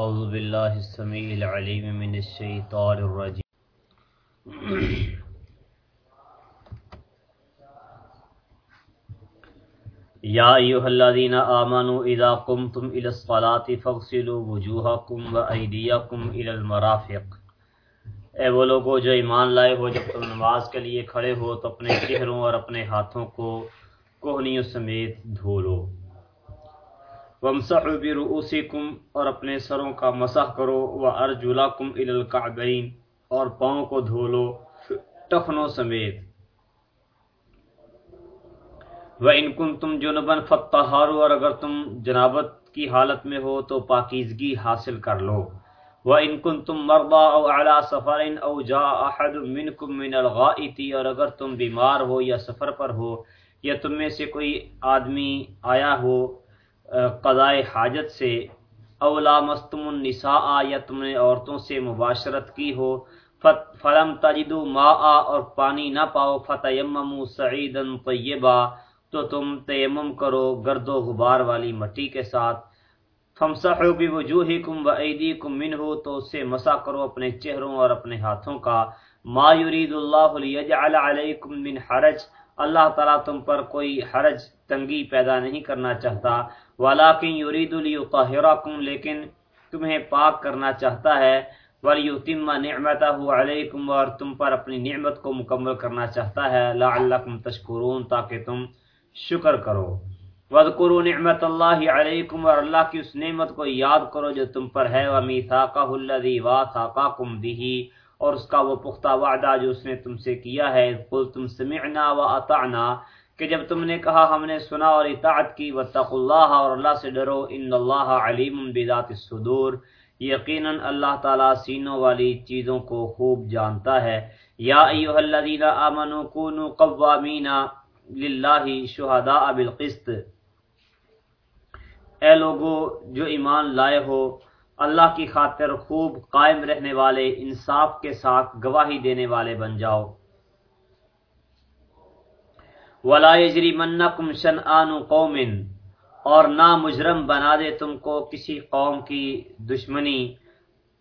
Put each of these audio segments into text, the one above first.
اعوذ باللہ السمیع العلیم من الشیطان الرجیم یا ایوہ الذین آمنوا اذا قمتم الى الصلاة فاغسلوا وجوہکم و ایدیکم الى المرافق۔ اے وہ لوگو جو ایمان لائے ہو جب تم نماز کے لیے کھڑے ہو تو اپنے چہروں اور اپنے ہاتھوں کو کوہنیوں سمیت دھو لو۔ ومسحوا برؤوسکم اور اپنے سروں کا مسح کرو وارجلکم الى الكعبین اور پاؤں کو دھو لو ٹخنوں سمیت۔ وَإِن كُنتُمْ جُنُبًا فَاتَّهَارُوا اور اگر تم جنابت کی حالت میں ہو تو پاکیزگی حاصل کر لو۔ وَإِن كُنتُمْ مَرْضَى أَوْ عَلَى سَفَرٍ أَوْ جَاءَ أَحَدٌ مِّنكُم مِّنَ الْغَائِطِ، اور اگر تم بیمار ہو یا سفر پر ہو یا تم میں سے کوئی آدمی آیا ہو قضائے حاجت سے او لامستم النساء، یا تم نے عورتوں سے مباشرت کی ہو فلم تجدوا ماء، اور پانی نہ پاؤ، فتیمموا سعیدا طیبا، تو تم تیمم کرو گرد و غبار والی مٹی کے ساتھ۔ فمسحوا بوجوہکم و ایدیکم منہ، تو اس سے مسح کرو اپنے چہروں اور اپنے ہاتھوں کا۔ ما یرید اللہ لیجعل علیکم من حرج، اللہ تعالیٰ تم پر کوئی حرج تنگی پیدا نہیں کرنا چاہتا۔ ولیکن یرید لیطہرکم لیکن تمہیں پاک کرنا چاہتا ہے ولیتم نعمتہ علیکم اور تم پر اپنی نعمت کو مکمل کرنا چاہتا ہے لعلکم تشکرون، تاکہ تم شکر کرو۔ وذکروا نعمت اللہ علیکم اور اللہ کی اس نعمت کو یاد کرو جو تم پر ہے ومیثاقہ الذی واثاقکم به، اور اس کا وہ پختہ وعدہ جو اس نے تم سے کیا ہے قل تم سمعنا واطعنا کہ جب تم نے کہا ہم نے سنا اور اطاعت کی، واتقوا اللہ اور اللہ سے ڈرو، ان اللہ علیم بذات الصدور۔ یقینا اللہ تعالی سینوں والی چیزوں کو خوب جانتا ہے۔ یا ایھا الذین آمنوا کونوا قوامین للہ شہداء بالقسط۔ اے لوگو، جو ایمان لائے ہو، اللہ کی خاطر خوب قائم رہنے والے، انصاف کے ساتھ گواہی دینے والے بن جاؤ۔ ولا یجرمنکم شنآن قوم۔ اور نہ مجرم بنا دے تم کو کسی قوم کی دشمنی۔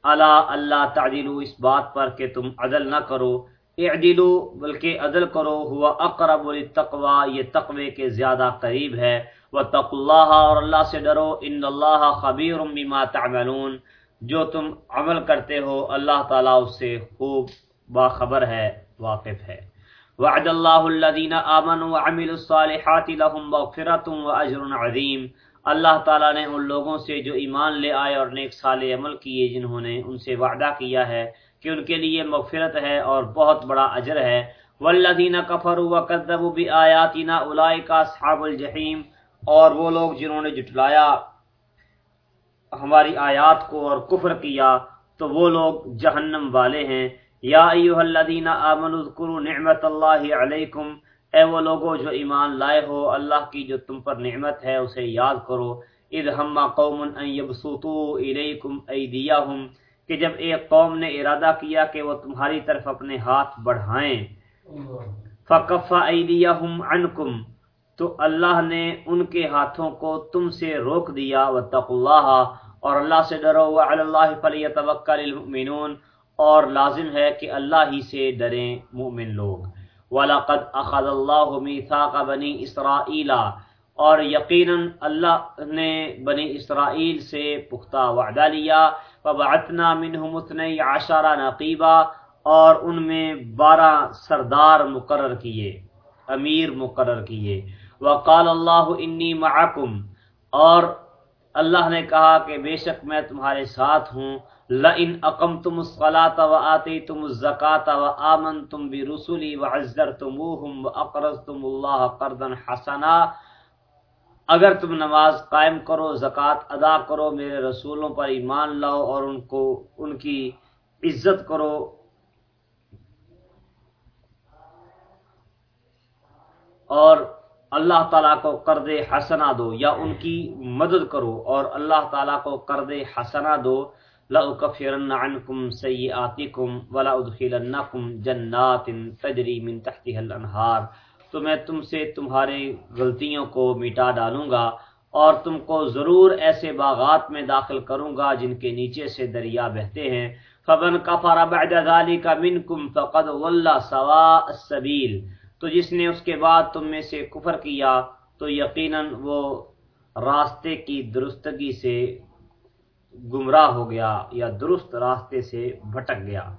الا اللہ تعدلوا اس بات پر کہ تم عدل نہ کرو۔ اعدلو، بلکہ عدل کرو۔ ہوا اقرب للتقوی، یہ تقوی کے زیادہ قریب ہے۔ وتق اللہ اور اللہ سے ڈرو۔ ان اللہ خبیر بما تعملون۔ جو تم عمل کرتے ہو، اللہ تعالیٰ اس سے خوب باخبر ہے، واقف ہے۔ وعد اللہ الذین آمنوا وعملوا الصالحات لهم مغفرة واجر عظیم۔ اللہ تعالیٰ نے ان لوگوں سے جو ایمان لے آئے اور نیک صالح عمل کیے جنہوں نے ان سے وعدہ کیا ہے کہ ان کے لیے مغفرت ہے اور بہت بڑا اجر ہے۔ والذین کفروا وکذبوا بآیاتنا اولئک اصحاب الجحیم۔ اور وہ لوگ جنہوں نے جٹلایا ہماری آیات کو اور کفر کیا، تو وہ لوگ جہنم والے ہیں۔ یا ایوہ الذین آمنوا اذکروا نعمت اللہ علیکم۔ اے وہ لوگو جو ایمان لائے ہو، اللہ کی جو تم پر نعمت ہے، اسے یاد کرو۔ اذ ہم قوم ان یبسطوا الیکم ایدیہم، کہ جب ایک قوم نے ارادہ کیا کہ وہ تمہاری طرف اپنے ہاتھ بڑھائیں۔ فکف ایدیہم عنکم، تو اللہ نے ان کے ہاتھوں کو تم سے روک دیا۔ واتقوا اللہ، اور اللہ سے ڈرو۔ وعلی اللہ فلیتوکل المؤمنون اور لازم ہے کہ اللہ ہی سے ڈریں مومن لوگ۔ وَلَقَدْ أَخَذَ اللَّهُ مِيثَاقَ بَنِي إِسْرَائِيلَ۔ اور یقیناً اللہ نے بنی اسرائیل سے پختہ وعدہ لیا۔ وَبَعَثْنَا مِنْهُمُ اثْنَيْ عَشَرَ نَقِيبًا۔ اور ان میں بارہ سردار مقرر کیے، امیر مقرر کیے۔ وقال اللہ انی معکم اور اللہ نے کہا کہ بے شک میں تمہارے ساتھ ہوں۔ لئن اقمتم الصلاة وآتیتم الزکاة وآمنتم برسلی وعزرتموہم واقرضتم اللہ قرضا حسنا، اگر تم نماز قائم کرو زکوٰۃ ادا کرو، میرے رسولوں پر ایمان لاؤ اور ان کو، ان کی عزت کرو۔ اور اللہ تعالیٰ کو قرض حسنا دو یا ان کی مدد کرو اور اللہ تعالیٰ کو قرض حسنا دو۔ لَأُكَفِّرَنَّ عَنْكُمْ سَيِّئَاتِكُمْ وَلَا أُدْخِلَنَّكُمْ جَنَّاتٍ تَجْرِي مِنْ تَحْتِهَا الْأَنْهَارِ تو میں تم سے تمہارے غلطیوں کو مٹا ڈالوں گا اور تم کو ضرور ایسے باغات میں داخل کروں گا جن کے نیچے سے دریا بہتے ہیں۔ فبن کفر بعد ذلك منكم فقد ضل سواء السبيل تو جس نے اس کے بعد تم میں سے کفر کیا تو یقیناً وہ راستے کی درستگی سے گمراہ ہو گیا یا درست راستے سے بھٹک گیا۔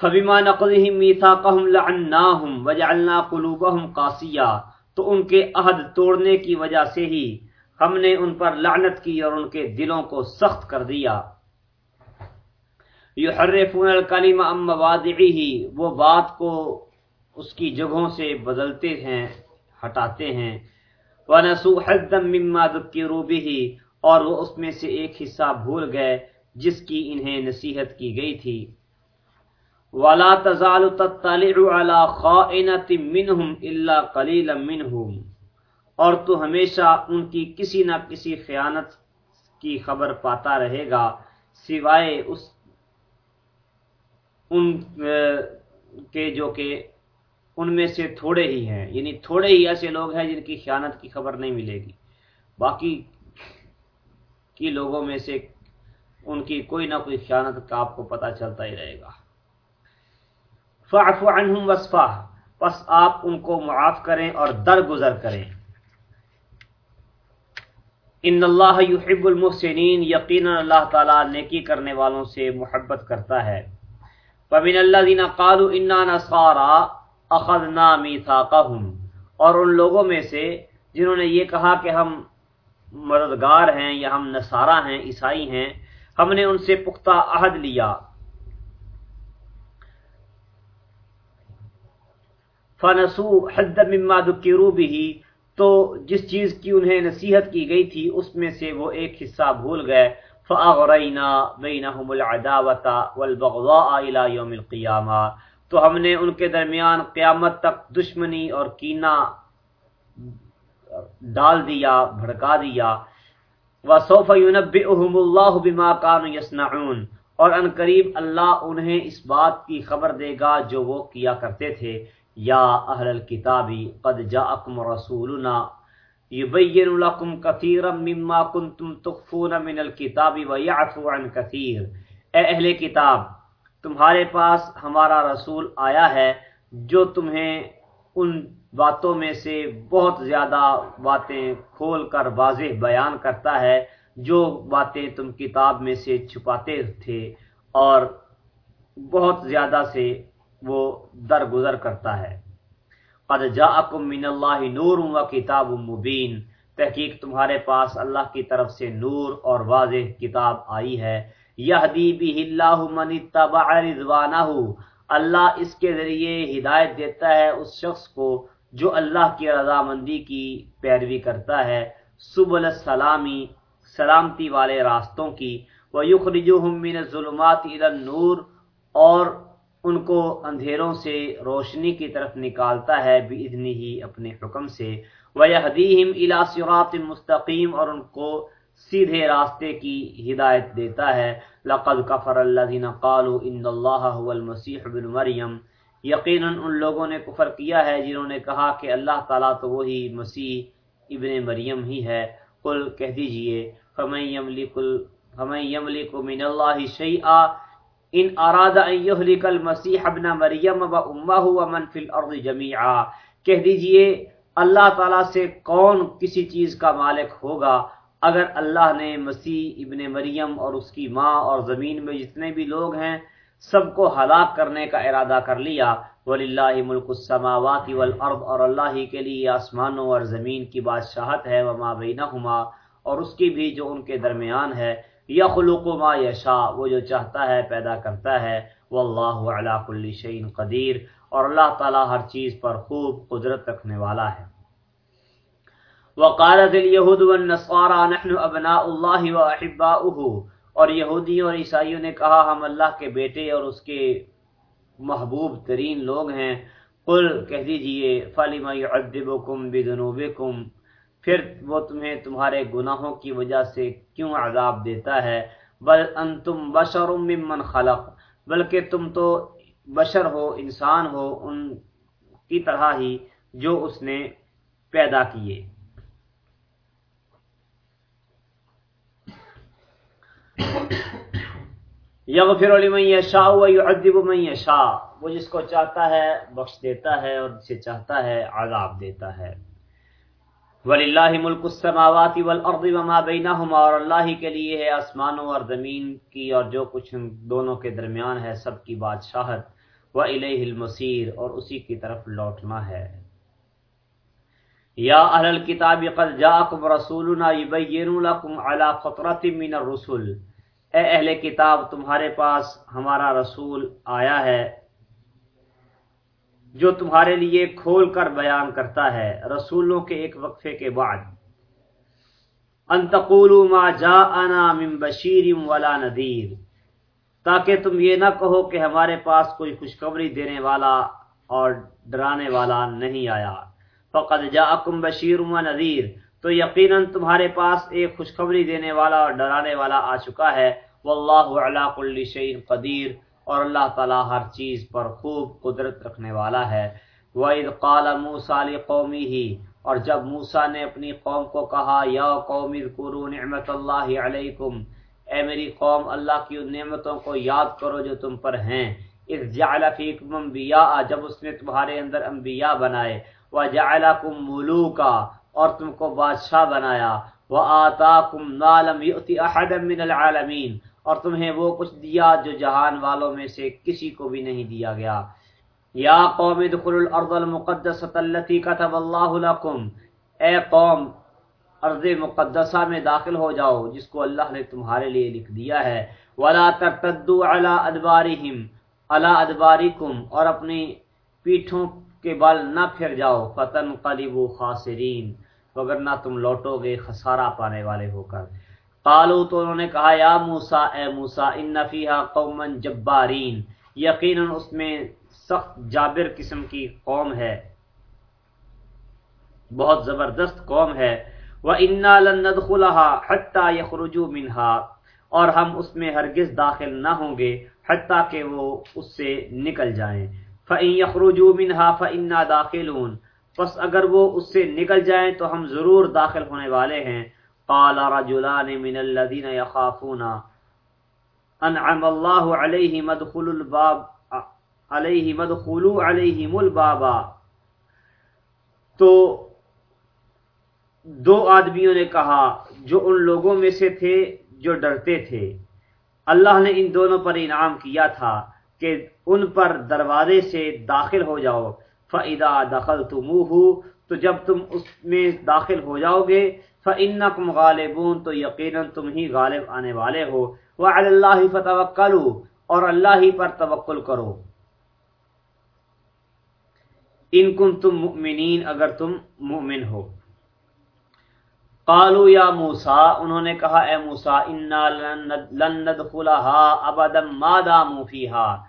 فبما نقضهم ميثاقهم لعناهم وجعلنا قلوبهم قاسيه تو ان کے عہد توڑنے کی وجہ سے ہی ہم نے ان پر لعنت کی اور ان کے دلوں کو سخت کر دیا۔ یحرفون الکلم ام مواضعه۔ وہ بات کو اس کی جگہوں سے بدلتے ہیں، ہٹاتے ہیں۔ ونسوا حظا مما ذکروا به۔ اور وہ اس میں سے ایک حصہ بھول گئے جس کی انہیں نصیحت کی گئی تھی۔ ولا تزال تطلع على خائنة منهم الا قليلا منهم۔ اور تو ہمیشہ ان کی کسی نہ کسی خیانت کی خبر پاتا رہے گا، سوائے اس، ان، کے جو کہ ان میں سے تھوڑے ہی ہیں۔ یعنی تھوڑے ہی ایسے لوگ ہیں جن کی خیانت کی خبر نہیں ملے گی۔ باقی کی لوگوں میں سے ان کی کوئی نہ کوئی خیانت کا آپ کو پتہ چلتا ہی رہے گا۔ فعفو عنہم وصفا، پس آپ ان کو معاف کریں اور درگزر کریں۔ ان اللہ یحب المحسنین، یقینا اللہ تعالی نیکی کرنے والوں سے محبت کرتا ہے۔ ومن الذين قالوا اننا نصارى اخذنا ميثاقهم اور ان لوگوں میں سے جنہوں نے یہ کہا کہ ہم مددگار ہیں یا ہم نصارہ ہیں، عیسائی ہیں، ہم نے ان سے پختہ عہد لیا۔ فنسو حد مما ذکروا به، تو جس چیز کی انہیں نصیحت کی گئی تھی، اس میں سے وہ ایک حصہ بھول گئے۔ فاغرینا بینہم العداوۃ والبغضاء الى یوم القیامہ۔ تو ہم نے ان کے درمیان قیامت تک دشمنی اور کینہ ڈال دیا، بھڑکا دیا۔ وسوف ينبئهم الله بما كانوا يصنعون۔ اور ان قریب اللہ انہیں اس بات کی خبر دے گا جو وہ کیا کرتے تھے۔ یا اہل الكتاب، قد جاءکم رسولنا یبین لکم کثیرا مما کنتم تخفون من الكتاب ویعفو عن کثیر اے اہل کتاب، تمہارے پاس ہمارا رسول آیا ہے جو تمہیں ان باتوں میں سے بہت زیادہ باتیں کھول کر واضح بیان کرتا ہے، جو باتیں تم کتاب میں سے چھپاتے تھے اور بہت زیادہ سے وہ درگزر کرتا ہے۔ قد جاءکم من اللہ نور و کتاب مبین تحقیق تمہارے پاس اللہ کی طرف سے نور اور واضح کتاب آئی ہے۔ یہدی بھی اللہ من اتبع رضوانہ اللہ اس کے ذریعے ہدایت دیتا ہے اس شخص کو جو اللہ کی رضامندی کی پیروی کرتا ہے، سبل السلامی سلامتی والے راستوں کی۔ وَيُخْرِجُهُم مِّنَ الظُّلُمَاتِ إِلَى النُّورِ، اور ان کو اندھیروں سے روشنی کی طرف نکالتا ہے بھی ہی اپنے حکم سے۔ وَيَهْدِيهِمْ إِلَى صِرَاطٍ مستقیم اور ان کو سیدھے راستے کی ہدایت دیتا ہے۔ لقد كفر الذين قالوا ان الله هو المسيح ابن مریم یقینا ان لوگوں نے کفر کیا ہے جنہوں نے کہا کہ اللہ تعالی تو وہی مسیح ابن مریم ہی ہے۔ قل کہہ دیجیے، فمن يملك فمن يملك من الله شيئا ان اراد ان یہلک المسیح ابن مریم و امہ و من فی الارض جمیعا۔ کہہ دیجیے، اللہ تعالیٰ سے کون کسی چیز کا مالک ہوگا؟ اگر اللہ نے مسیح ابن مریم اور اس کی ماں اور زمین میں جتنے بھی لوگ ہیں سب کو ہلاک کرنے کا ارادہ کر لیا۔ وللہ ملک السماوات والارض اور اللہ ہی کے لیے آسمانوں اور زمین کی بادشاہت ہے۔ وما بینہما اور اس کی بھی جو ان کے درمیان ہے۔ یخلق ما یشا وہ جو چاہتا ہے پیدا کرتا ہے۔ واللہ علی کل شیء قدیر اور اللہ تعالی ہر چیز پر خوب قدرت رکھنے والا ہے۔ وقالت اليهود والنصارى، نحن ابناء الله واحباؤه اور یہودیوں اور عیسائیوں نے کہا، ہم اللہ کے بیٹے اور اس کے محبوب ترین لوگ ہیں۔ قل کہہ دیجیے فلما يعذبكم بذنوبكم؟ پھر وہ تمہیں تمہارے گناہوں کی وجہ سے کیوں عذاب دیتا ہے؟ بل انتم بشر ممن خلق، بلکہ تم تو بشر ہو، انسان ہو، ان کی طرح ہی جو اس نے پیدا کیے۔ یغفر لمن یشاء و یعذب من یشاء۔ وہ جس کو چاہتا ہے، بخش دیتا ہے اور جسے چاہتا ہے، عذاب دیتا ہے۔ وللہ ملک السماوات والارض وما بینہما اور اللہ کے لیے ہے آسمانوں اور زمین کی اور جو کچھ دونوں کے درمیان ہے، سب کی بادشاہت۔ و الیہ المصیر اور اسی کی طرف لوٹنا ہے۔ یا اہل الكتاب، قد جاءکم رسولنا یبین لکم علی فطرت من الرسل۔ اے اہل کتاب، تمہارے پاس ہمارا رسول آیا ہے، جو تمہارے لیے کھول کر بیان کرتا ہے رسولوں کے ایک وقفے کے بعد۔ انتقول ما جاءنا من بشیر ولا نذیر، تاکہ تم یہ نہ کہو کہ ہمارے پاس کوئی خوشخبری دینے والا اور ڈرانے والا نہیں آیا۔ فقد جاءکم بشیر و نذیر تو یقیناً تمہارے پاس ایک خوشخبری دینے والا اور ڈرانے والا آ چکا ہے۔ واللہ علی کل شیء قدیر۔ اور اللہ تعالی ہر چیز پر خوب قدرت رکھنے والا ہے۔ وَإِذْ قَالَ مُوسَى لِقَوْمِهِ، اور جب موسیٰ نے اپنی قوم کو کہا، یا قوم اذکروا نعمت اللہ علیکم، اے میری قوم، اللہ کی ان نعمتوں کو یاد کرو جو تم پر ہیں۔ اذ جعل فیکم انبیاء جب اس نے تمہارے اندر انبیاء بنائے۔ وجعلکم ملوکا اور تم کو بادشاہ بنایا۔ وآتاکم ما لم یؤتی احدا من العالمین اور تمہیں وہ کچھ دیا جو جہان والوں میں سے کسی کو بھی نہیں دیا گیا۔ یا قوم ادخلوا الارض المقدسة التي كتب اللہ لكم۔ اے قوم، ارض مقدسہ میں داخل ہو جاؤ، جس کو اللہ نے تمہارے لیے لکھ دیا ہے۔ ولا ترتدوا على ادبارهم على ادباركم اور اپنی پیٹھوں کے بل نہ پھر جاؤ، فتن قلیب قلبوا خاسرین وگرنہ تم لوٹو گے، خسارہ پانے والے ہو کر۔ قالو تو انہوں نے کہا، یا موسا اے موسا ان نفیہ قومن جبارین۔ یقیناً اس میں سخت جابر قسم کی قوم ہے۔ بہت زبردست قوم ہے۔ وہ انا لند خلحا حتیٰ یخرجو منہا اور ہم اس میں ہرگز داخل نہ ہوں گے حتیٰ کہ وہ اس سے نکل جائیں۔ فعین یخرجو منہا فنا داخلون۔ پس اگر وہ اس سے نکل جائیں تو ہم ضرور داخل ہونے والے ہیں۔ قال رجلان من الذين يخافون۔ انعم الله عليهم ادخلوا الباب عليهم ادخلوا عليهم الباب۔ تو دو آدمیوں نے کہا جو ان لوگوں میں سے تھے جو ڈرتے تھے۔ اللہ نے ان دونوں پر انعام کیا تھا۔ کہ ان پر دروازے سے داخل ہو جاؤ۔ فَإِذَا دَخَلْتُمُوهُ، تو جب تم اس میں داخل ہو جاؤ گے، فَإِنَّكُمْ غَالِبُونَ، تو یقیناً تم ہی غالب آنے والے ہو۔ وَعَلَى اللَّهِ فَتَوَكَّلُوا، اور اللہ ہی پر توکل کرو۔ ان کن تم مؤمنین اگر تم مؤمن ہو۔ قالوا یا موسا انہوں نے کہا، اے موسا انا لن ندخلها ابدا ما داموا فيها۔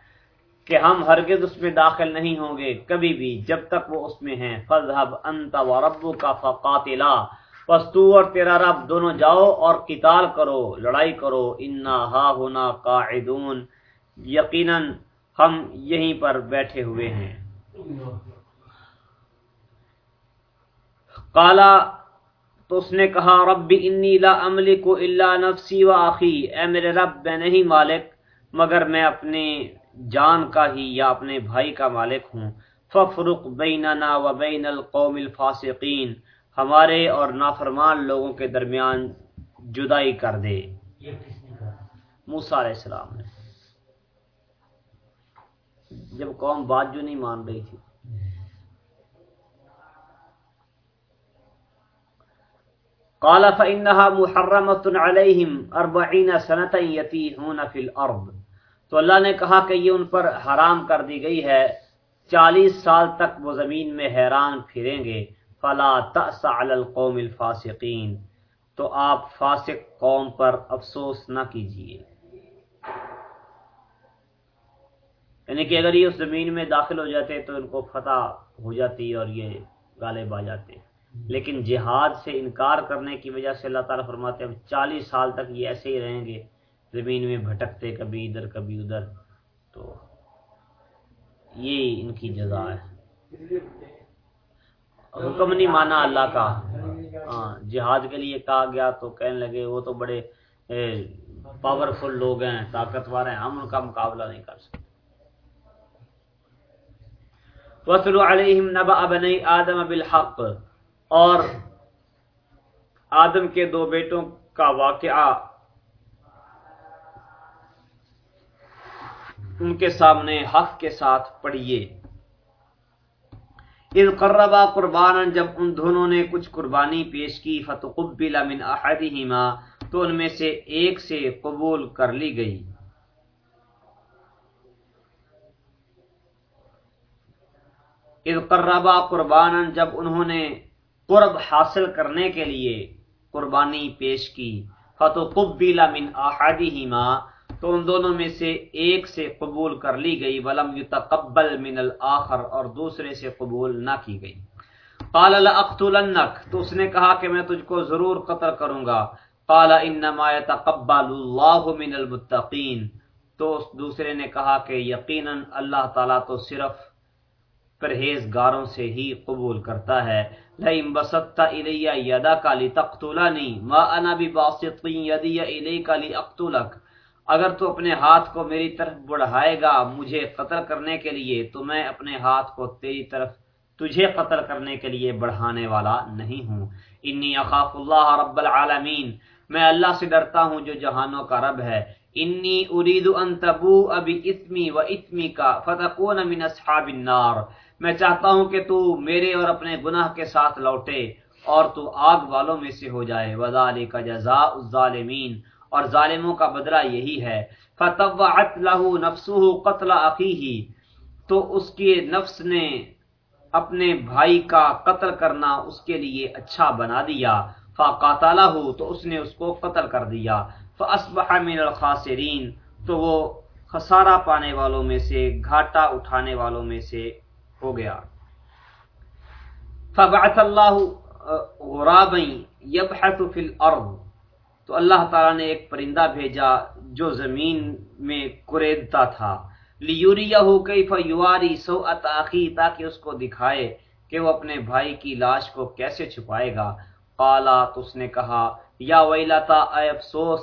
کہ ہم ہرگز اس میں داخل نہیں ہوں گے، کبھی بھی جب تک وہ اس میں ہیں۔ فذهب انت وربك فقاتلا۔ پس تو اور تیرا رب دونوں جاؤ اور قتال کرو، لڑائی کرو۔ انا ہا ہونا قاعدون۔ یقیناً ہم یہیں پر بیٹھے ہوئے ہیں۔ کالا تو اس نے کہا رب انی لا املک الا نفسی و آخی اے میرے رب میں نہیں مالک مگر میں اپنے جان کا ہی یا اپنے بھائی کا مالک ہوں۔ ففرق بیننا و بین القوم الفاسقین ہمارے اور نافرمان لوگوں کے درمیان جدائی کر دے۔ موسا علیہ السلام نے۔ جب قوم بات جو نہیں مان رہی تھی۔ قال فإنها محرمة عليهم أربعين سنة يتيهون في الأرض۔ تو اللہ نے کہا کہ یہ ان پر حرام کر دی گئی ہے۔ چالیس سال تک وہ زمین میں حیران پھریں گے۔ فلا تأس علی القوم الفاسقین۔ تو آپ فاسق قوم پر افسوس نہ کیجیے یعنی کہ اگر یہ اس زمین میں داخل ہو جاتے تو ان کو فتح ہو جاتی اور یہ غالب آ جاتے۔ لیکن جہاد سے انکار کرنے کی وجہ سے اللہ تعالیٰ فرماتے ہیں چالیس سال تک یہ ایسے ہی رہیں گے، زمین میں بھٹکتے کبھی ادھر کبھی ادھر۔ تو یہ ان کی جزا ہے۔ حکم نہیں مانا اللہ کا۔ ہاں جہاد کے لیے کہا گیا تو کہنے لگے، وہ تو بڑے پاورفل لوگ ہیں، طاقتور ہیں، ہم ان کا مقابلہ نہیں کر سکتے۔ وصل علیہم نبا بنی آدم بالحق۔ اور آدم کے دو بیٹوں کا واقعہ، ان کے سامنے حق کے ساتھ پڑھیے۔ اذ قربا قربان جب ان دونوں نے کچھ قربانی پیش کی، فتقبل من احدہما تو ان میں سے ایک سے قبول کر لی گئی۔ اذ قربا قربان جب انہوں نے قرب حاصل کرنے کے لیے قربانی پیش کی۔ فتقبل من احدہما تو ان دونوں میں سے ایک سے قبول کر لی گئی۔ ولم یتقبل من الاخر اور دوسرے سے قبول نہ کی گئی۔ قال لاقتلنک تو اس نے کہا کہ میں تجھ کو ضرور قتل کروں گا۔ قال انما يتقبل الله من المتقین تو اس دوسرے نے کہا کہ یقینا اللہ تعالی تو صرف پرہیزگاروں سے ہی قبول کرتا ہے۔ لئن بسطت الی یدک لتقتلنی ما انا بباسط یدی الیک لاقتلک اگر تو اپنے ہاتھ کو میری طرف بڑھائے گا مجھے قتل کرنے کے لیے، تو میں اپنے ہاتھ کو تیری طرف تجھے قتل کرنے کے لیے بڑھانے والا نہیں ہوں۔ انی اخاف اللہ رب العالمین۔ میں اللہ سے ڈرتا ہوں جو جہانوں کا رب ہے۔ انی ارید ان تبو ابی اسمی و اسمی کا فتکون من اصحاب النار۔ میں چاہتا ہوں کہ تو میرے اور اپنے گناہ کے ساتھ لوٹے اور تو آگ والوں میں سے ہو جائے۔ وذالک جزاء الظالمین۔ اور ظالموں کا بدلہ یہی ہے۔ فتوعت له نفسه قتل اخيه تو اس کے نفس نے اپنے بھائی کا قتل کرنا اس کے لیے اچھا بنا دیا۔ فقاتله، تو اس نے اس کو قتل کر دیا۔ فاصبح من الخاسرین تو وہ خسارہ پانے والوں میں سے، گھاٹا اٹھانے والوں میں سے ہو گیا۔ فبعث الله غرابا يبحث في الارض تو اللہ تعالیٰ نے ایک پرندہ بھیجا جو زمین میں کریدتا تھا۔ لیوریہو کیف یواری سو اتاخی تاکہ اس کو دکھائے کہ وہ اپنے بھائی کی لاش کو کیسے چھپائے گا۔ قالا، تو اس نے کہا، یا ویلتا، اے افسوس،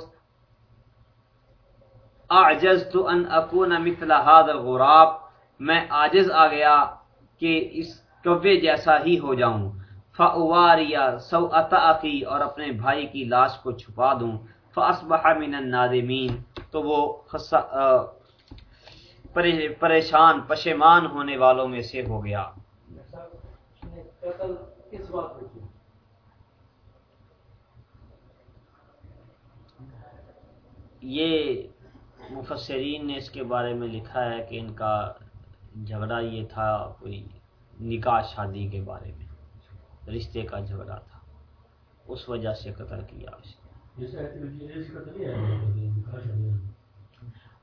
اعجزت ان اکون مثل هذا الغراب۔ میں عاجز آ گیا کہ اس کوے جیسا ہی ہو جاؤں۔ فاواریا سو اطاقی اور اپنے بھائی کی لاش کو چھپا دوں۔ فاصبح من النادمین۔ تو وہ پریشان، پشیمان ہونے والوں میں سے ہو گیا۔ یہ مفسرین نے اس کے بارے میں لکھا ہے کہ ان کا جھگڑا یہ تھا کوئی نکاح شادی کے بارے میں رشتے کا جھگڑا تھا۔ اس وجہ سے قتل کیا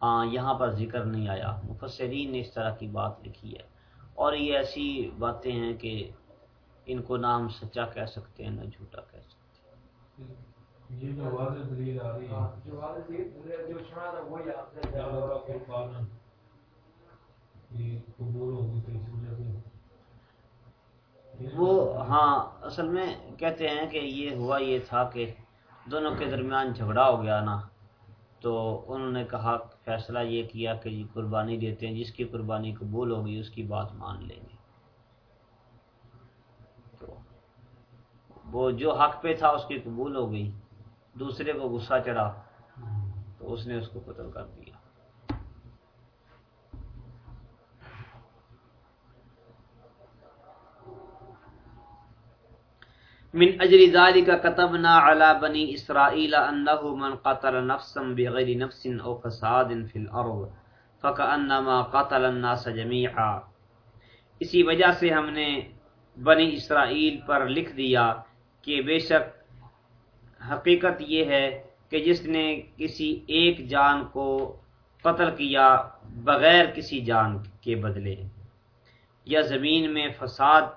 ہاں یہاں پر ذکر نہیں آیا۔ مفسرین نے اس طرح کی بات لکھی ہے۔ اور یہ ایسی باتیں ہیں کہ ان کو نہ ہم سچا کہہ سکتے ہیں نہ جھوٹا کہہ سکتے ہیں۔ وہ ہاں اصل میں کہتے ہیں کہ یہ ہوا یہ تھا کہ دونوں کے درمیان جھگڑا ہو گیا نا۔ تو انہوں نے کہا، فیصلہ یہ کیا کہ جی قربانی دیتے ہیں، جس کی قربانی قبول ہوگی، اس کی بات مان لیں گے۔ تو وہ جو حق پہ تھا، اس کی قبول ہو گئی۔ دوسرے کو غصہ چڑھا۔ تو اس نے اس کو قتل کر دیا۔ من اجر ذلك كتبنا على بني اسرائيل انه من قتل نفسا بغير نفس او فساد في الارض فكانما قتل الناس جميعا اسی وجہ سے ہم نے بنی اسرائیل پر لکھ دیا کہ بے شک حقیقت یہ ہے کہ جس نے کسی ایک جان کو قتل کیا بغیر کسی جان کے بدلے یا زمین میں فساد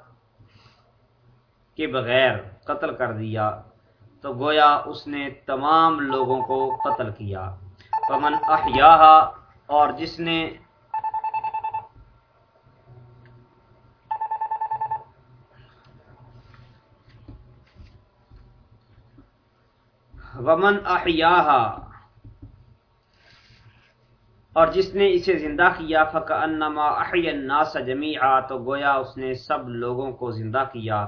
کے بغیر قتل کر دیا تو گویا اس نے تمام لوگوں کو قتل کیا۔ پمن احیاہا، اور جس نے ومن احیاہا، اور جس نے اسے زندہ کیا فق انما احی الناس جمیعا، تو گویا اس نے سب لوگوں کو زندہ کیا۔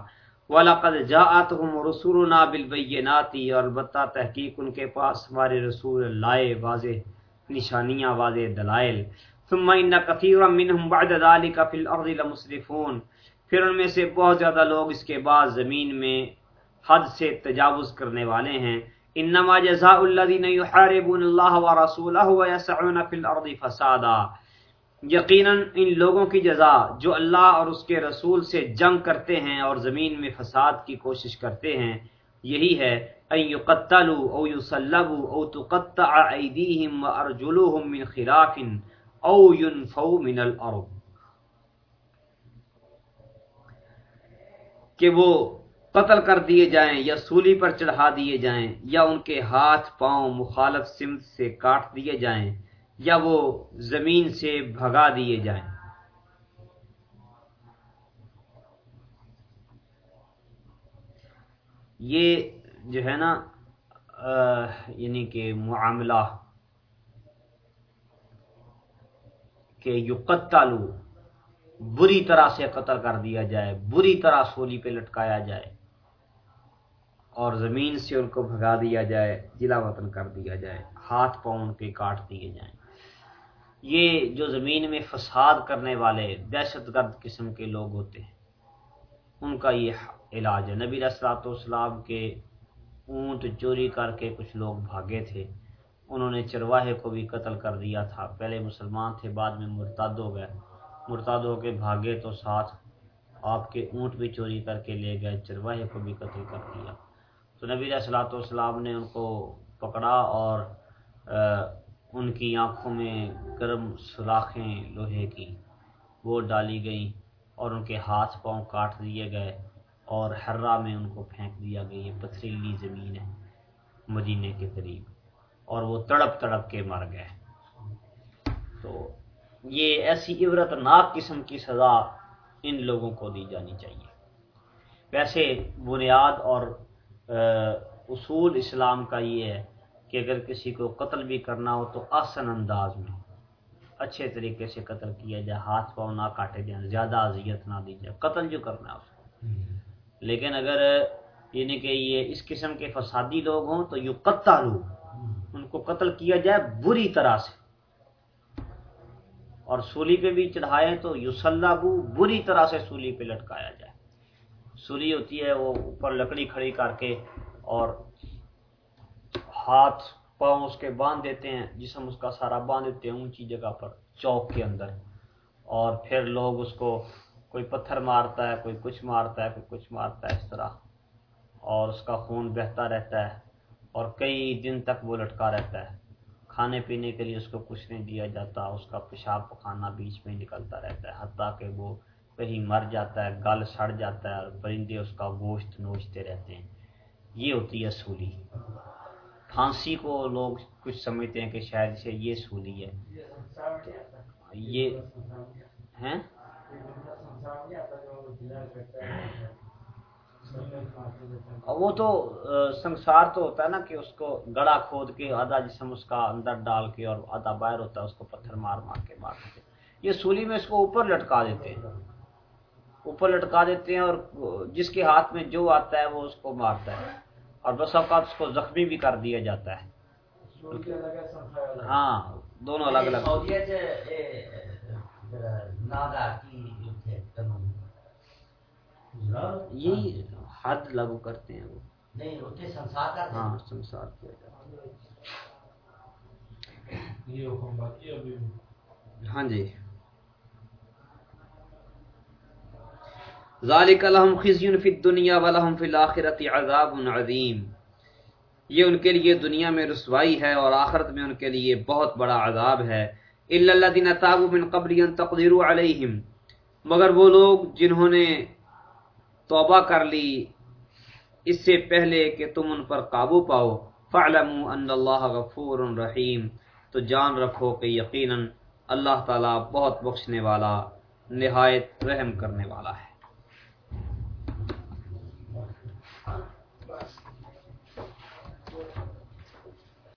وَلَقَدْ جَاءَتْهُمْ رُسُولُنَا بِالْبَيِّنَاتِ اور البتہ تحقیق ان کے پاس ہمارے رسول لائے واضح نشانیاں، واضح دلائل۔ ثم ان كثيرا منهم بعد ذلك في الارض لمسرفون۔ پھر ان میں سے بہت زیادہ لوگ اس کے بعد زمین میں حد سے تجاوز کرنے والے ہیں۔ انما جزاء الذين يحاربون الله ورسوله ويسعون في الارض فسادا۔ یقینا ان لوگوں کی جزا جو اللہ اور اس کے رسول سے جنگ کرتے ہیں اور زمین میں فساد کی کوشش کرتے ہیں، یہی ہے، ان يقتلوا او يصلبوا او تقطع ايديهم وارجلهم من خلاف او ينفوا من الارض۔ کہ وہ قتل کر دیے جائیں یا سولی پر چڑھا دیے جائیں یا ان کے ہاتھ، پاؤں مخالف سمت سے کاٹ دیے جائیں۔ یا وہ زمین سے بھگا دیے جائیں۔ یہ جو ہے نا یعنی کہ معاملہ کہ یقتلو، بری طرح سے قتل کر دیا جائے، بری طرح سولی پہ لٹکایا جائے اور زمین سے ان کو بھگا دیا جائے، جلا وطن کر دیا جائے، ہاتھ پاؤں کے کاٹ دیے جائیں۔ یہ جو زمین میں فساد کرنے والے دہشت گرد قسم کے لوگ ہوتے ہیں، ان کا یہ علاج ہے۔ نبی اسرات اسلام کے اونٹ چوری کر کے کچھ لوگ بھاگے تھے۔ انہوں نے چرواہے کو بھی قتل کر دیا تھا۔ پہلے مسلمان تھے، بعد میں مرتاد ہو گئے۔ مرتاد ہو کے بھاگے تو ساتھ آپ کے اونٹ بھی چوری کر کے لے گئے، چرواہے کو بھی قتل کر دیا۔ تو نبی علیہ السلاۃ والسلام نے ان کو پکڑا اور ان کی آنکھوں میں گرم سلاخیں لوہے کی، وہ ڈالی گئیں اور ان کے ہاتھ پاؤں کاٹ دیے گئے اور ہررا میں ان کو پھینک دیا گیا یہ پتھریلی زمین ہے مدینے کے قریب اور وہ تڑپ تڑپ کے مر گئے۔ تو یہ ایسی عبرت ناک قسم کی سزا ان لوگوں کو دی جانی چاہیے۔ ویسے بنیاد اور اصول اسلام کا یہ ہے کہ اگر کسی کو قتل بھی کرنا ہو تو آسن انداز میں اچھے طریقے سے قتل کیا جائے ہاتھ پاؤں نہ کاٹے جائیں زیادہ اذیت نہ دی جائے۔ قتل جو کرنا ہے اس کو۔ لیکن اگر یعنی کہ یہ اس قسم کے فسادی لوگ ہوں تو یو قتل ان کو قتل کیا جائے بری طرح سے۔ اور سولی پہ بھی چڑھائے تو یوسلابو بری طرح سے سولی پہ لٹکایا جائے۔ سولی ہوتی ہے وہ اوپر لکڑی کھڑی کر کے اور ہاتھ پاؤں اس کے باندھ دیتے ہیں، جسم اس کا سارا باندھ دیتے ہیں، اونچی جگہ پر، چوک کے اندر۔ اور پھر لوگ اس کو کوئی پتھر مارتا ہے، کوئی کچھ مارتا ہے، کوئی کچھ مارتا ہے، اس طرح۔ اور اس کا خون بہتا رہتا ہے اور کئی دن تک وہ لٹکا رہتا ہے۔ کھانے پینے کے لیے اس کو کچھ نہیں دیا جاتا، اس کا پیشاب پخانا بیچ میں نکلتا رہتا ہے، حتیٰ کہ وہ کہیں مر جاتا ہے، گل سڑ جاتا ہے اور پرندے اس کا گوشت نوچتے رہتے ہیں۔ یہ ہوتی ہے سولی پھانسی کو لوگ کچھ سمجھتے ہیں کہ شاید سے یہ سولی ہے۔ یہ ہیں؟ وہ تو سنسار تو ہوتا ہے نا کہ اس کو گڑا کھود کے، آدھا جسم اس کا اندر ڈال کے اور آدھا باہر ہوتا ہے، اس کو پتھر مار مار کے مارتے یہ سولی میں اس کو اوپر لٹکا دیتے ہیں۔ اوپر لٹکا دیتے ہیں اور جس کے ہاتھ میں جو آتا ہے وہ اس کو مارتا ہے۔ اور بس اوقات اس کو زخمی بھی کر دیا جاتا ہے۔ ہاں دونوں الگ الگ۔ یہی حد لاگو کرتے ہیں وہ۔ ہاں سنسار کیا جاتا ہاں جی۔ ذالک لهم خزي في الدنيا ولهم في الاخره عذاب عظیم۔ یہ ان کے لیے دنیا میں رسوائی ہے اور آخرت میں ان کے لیے بہت بڑا عذاب ہے۔ الا الذين تابوا من قبل ان تقدروا عليهم مگر وہ لوگ جنہوں نے توبہ کر لی، اس سے پہلے کہ تم ان پر قابو پاؤ۔ فاعلموا ان اللہ غفور رحیم۔ تو جان رکھو کہ یقینا اللہ تعالی بہت بخشنے والا، نہایت رحم کرنے والا ہے۔